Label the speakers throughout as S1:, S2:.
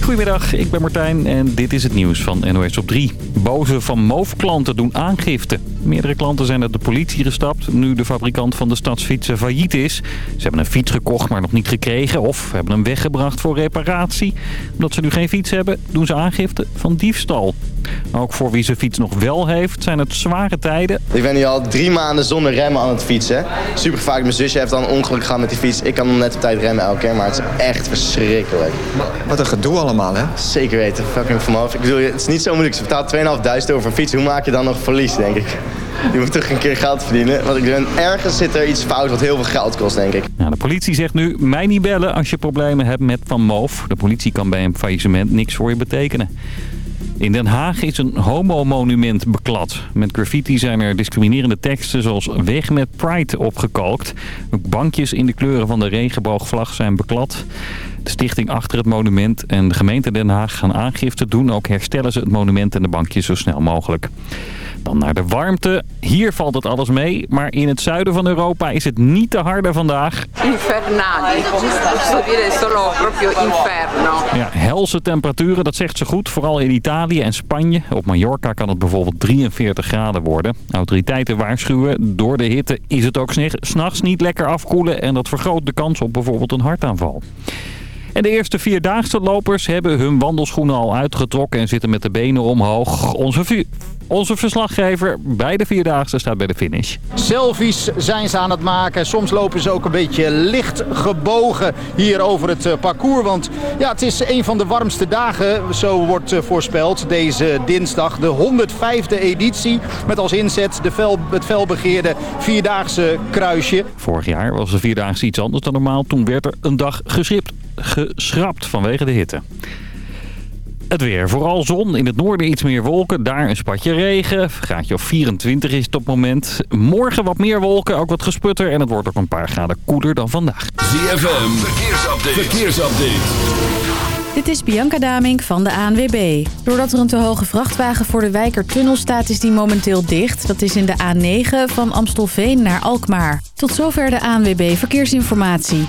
S1: Goedemiddag, ik ben Martijn en dit is het nieuws van NOS op 3. Boze Van Moof-klanten doen aangifte. Meerdere klanten zijn naar de politie gestapt nu de fabrikant van de stadsfietsen failliet is. Ze hebben een fiets gekocht, maar nog niet gekregen of hebben hem weggebracht voor reparatie. Omdat ze nu geen fiets hebben, doen ze aangifte van diefstal. Ook voor wie zijn fiets nog wel heeft, zijn het zware tijden.
S2: Ik ben nu al drie maanden zonder remmen aan het fietsen. Super vaak, mijn zusje heeft dan ongeluk gehad met die fiets. Ik kan nog net op tijd remmen elke keer, maar het is echt verschrikkelijk.
S3: Wat een gedoe allemaal, hè?
S2: Zeker weten, fucking van Ik bedoel, het is niet zo moeilijk. Ze betaalt 2.500 over een fiets. Hoe maak je dan nog verlies, denk ik? Je moet toch een keer geld verdienen. Want ik ben, ergens zit er iets fout wat heel veel geld kost, denk ik.
S1: Ja, de politie zegt nu, mij niet bellen als je problemen hebt met Van Moof. De politie kan bij een faillissement niks voor je betekenen. In Den Haag is een homo-monument beklad. Met graffiti zijn er discriminerende teksten zoals weg met pride opgekalkt. Ook bankjes in de kleuren van de regenboogvlag zijn beklad. De stichting achter het monument en de gemeente Den Haag gaan aangifte doen. Ook herstellen ze het monument en de bankjes zo snel mogelijk. Dan naar de warmte. Hier valt het alles mee, maar in het zuiden van Europa is het niet te harde vandaag.
S4: Infernali. Posso dire solo proprio inferno.
S1: Ja, helse temperaturen, dat zegt ze goed. Vooral in Italië en Spanje. Op Mallorca kan het bijvoorbeeld 43 graden worden. Autoriteiten waarschuwen, door de hitte is het ook s'nachts niet lekker afkoelen. En dat vergroot de kans op bijvoorbeeld een hartaanval. En de eerste vierdaagse lopers hebben hun wandelschoenen al uitgetrokken en zitten met de benen omhoog. Onze, onze verslaggever bij de Vierdaagse staat bij de finish.
S5: Selfies zijn ze aan het maken. Soms lopen ze ook een beetje licht gebogen hier over het eh, parcours. Want ja, het is een van de warmste dagen, zo wordt eh, voorspeld. Deze dinsdag, de 105e editie. Met als inzet de fel, het felbegeerde Vierdaagse kruisje.
S1: Vorig jaar was de Vierdaagse iets anders dan normaal. Toen werd er een dag geschipt geschrapt vanwege de hitte. Het weer. Vooral zon. In het noorden iets meer wolken. Daar een spatje regen. Graadje of 24 is het op het moment. Morgen wat meer wolken. Ook wat gesputter. En het wordt ook een paar graden koeler dan vandaag.
S6: ZFM. Verkeersupdate. Verkeersupdate.
S7: Dit is Bianca Damink van de ANWB. Doordat er een te hoge vrachtwagen voor de Wijkertunnel staat is die momenteel dicht. Dat is in de A9 van Amstelveen naar Alkmaar. Tot zover de ANWB Verkeersinformatie.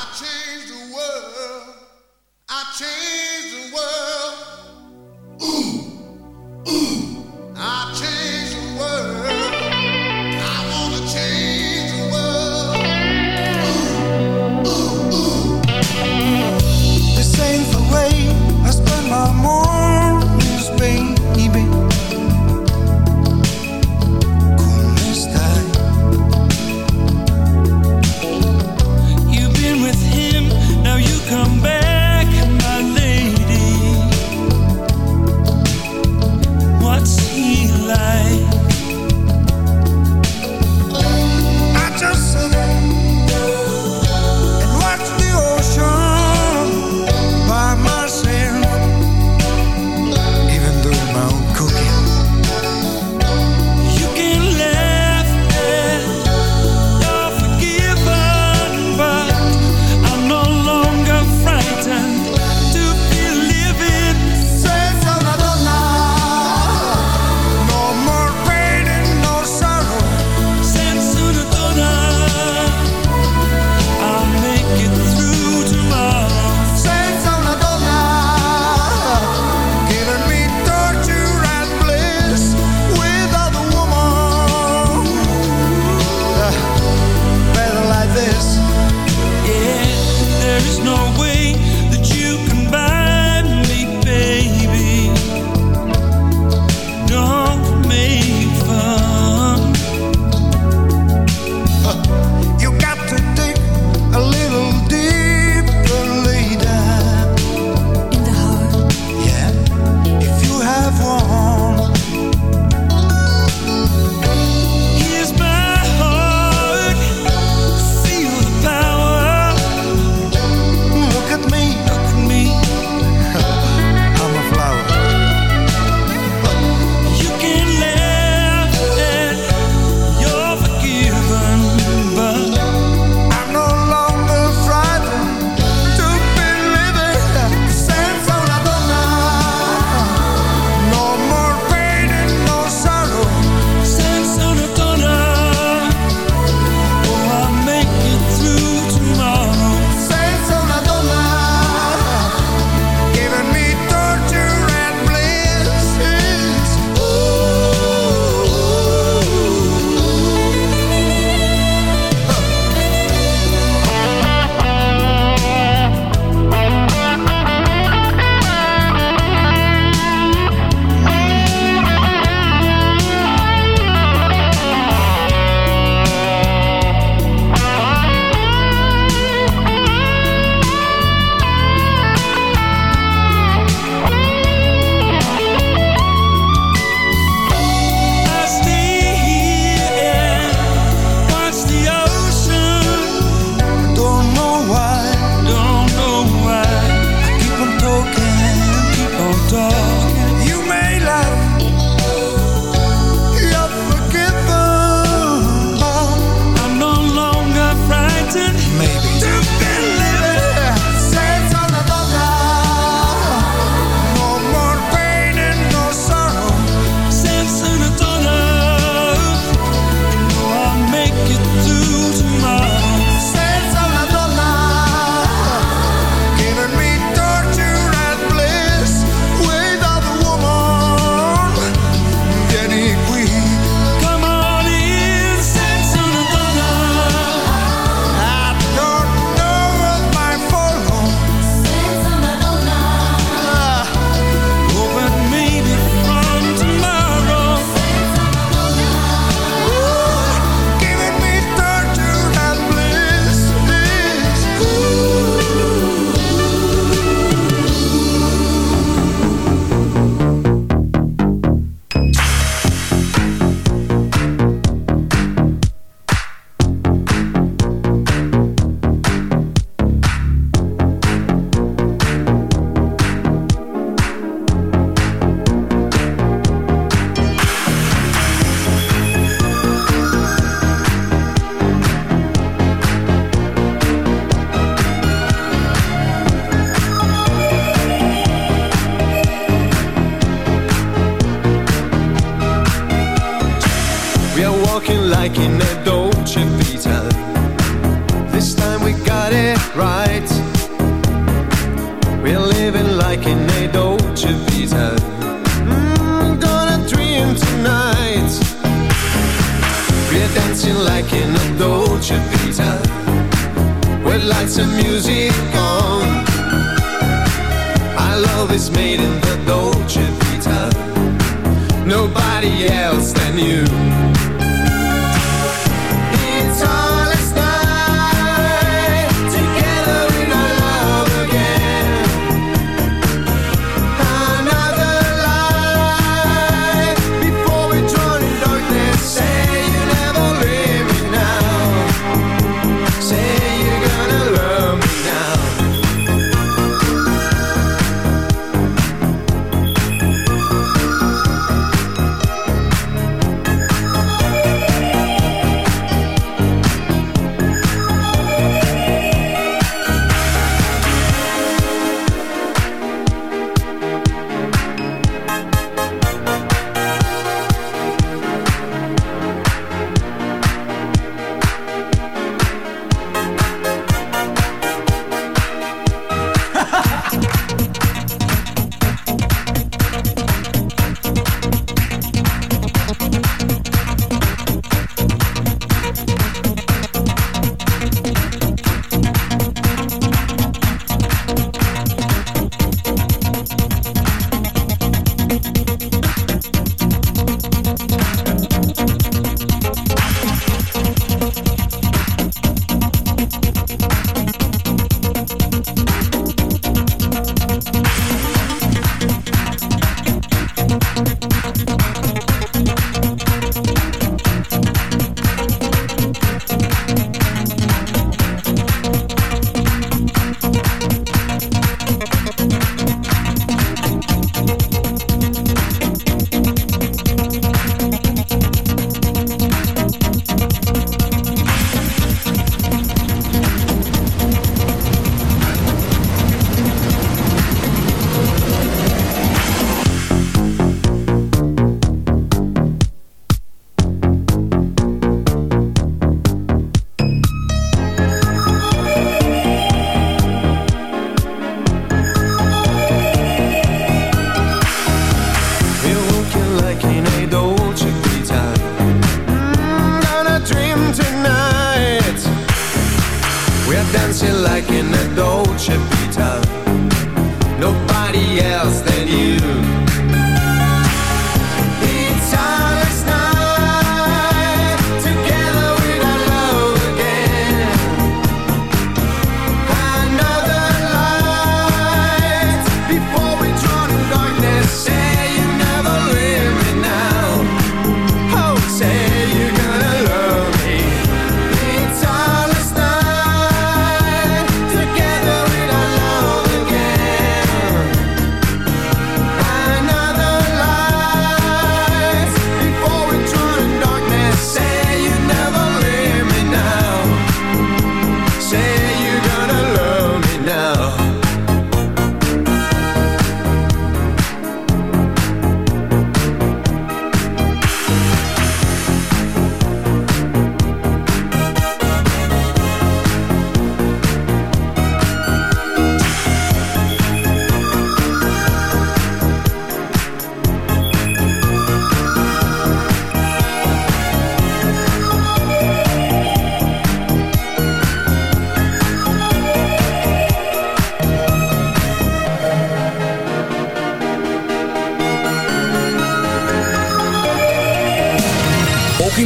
S8: of music.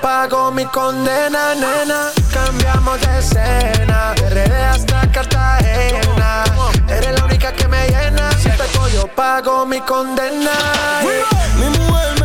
S9: Pago mi condena, nena. Cambiamos de escena. Desde hasta Cartagena. Eres la única que me llena. Si te yo pago mi condena.
S10: Mi mujer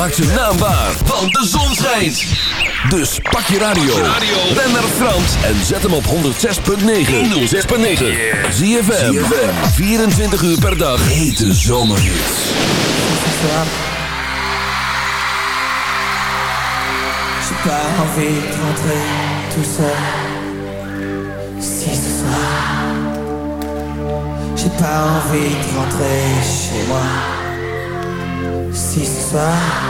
S6: Maak ze naambaar, want de zon schijnt. Dus pak je radio. Ben naar Frans en zet hem op 106.9. 106.9. Zie je 24 uur per dag. Hete zomerhit.
S11: J'ai pas envie de rentrer tout seul. Si ce soir. J'ai pas envie de rentrer chez moi. Si ce soir.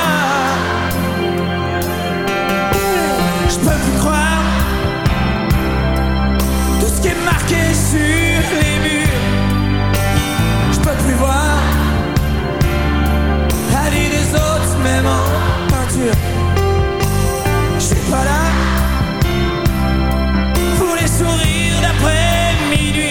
S11: peinture. Je suis pas là pour les sourires d'après minuit.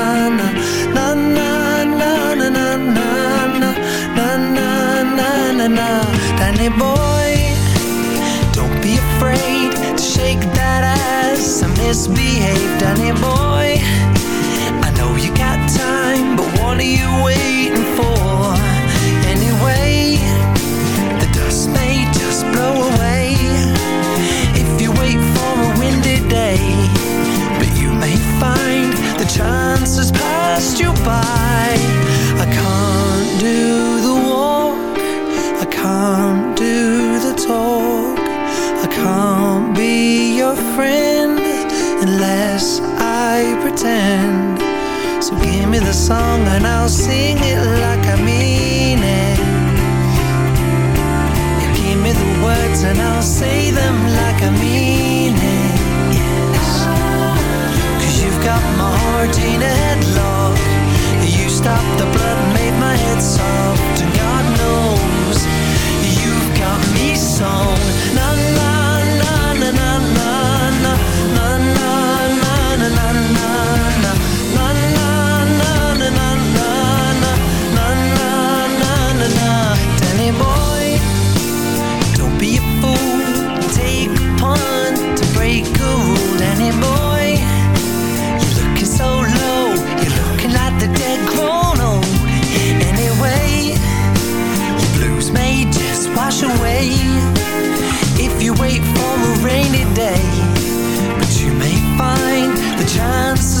S11: na na Danny boy, don't be afraid to shake that ass and misbehave, Danny boy. I know you got time, but what are you waiting for? Anyway, the dust may just blow away if you wait for a windy day. But you may find the chance has passed you by. I can't do the I can't do the talk, I can't be your friend unless I pretend. So give me the song and I'll sing it like I mean it. You give me the words and I'll say them like I mean it. Yes. Cause you've got my heart in a headlock. You stopped the blood made my head soft. Me sewn. Na na na na na na na na na na na na na na Danny boy, don't be a fool. Take a punt to break a rule. Boy, you're looking so low. You're looking like the dead. Anyway, your blues may just wash away day. But you may find the chance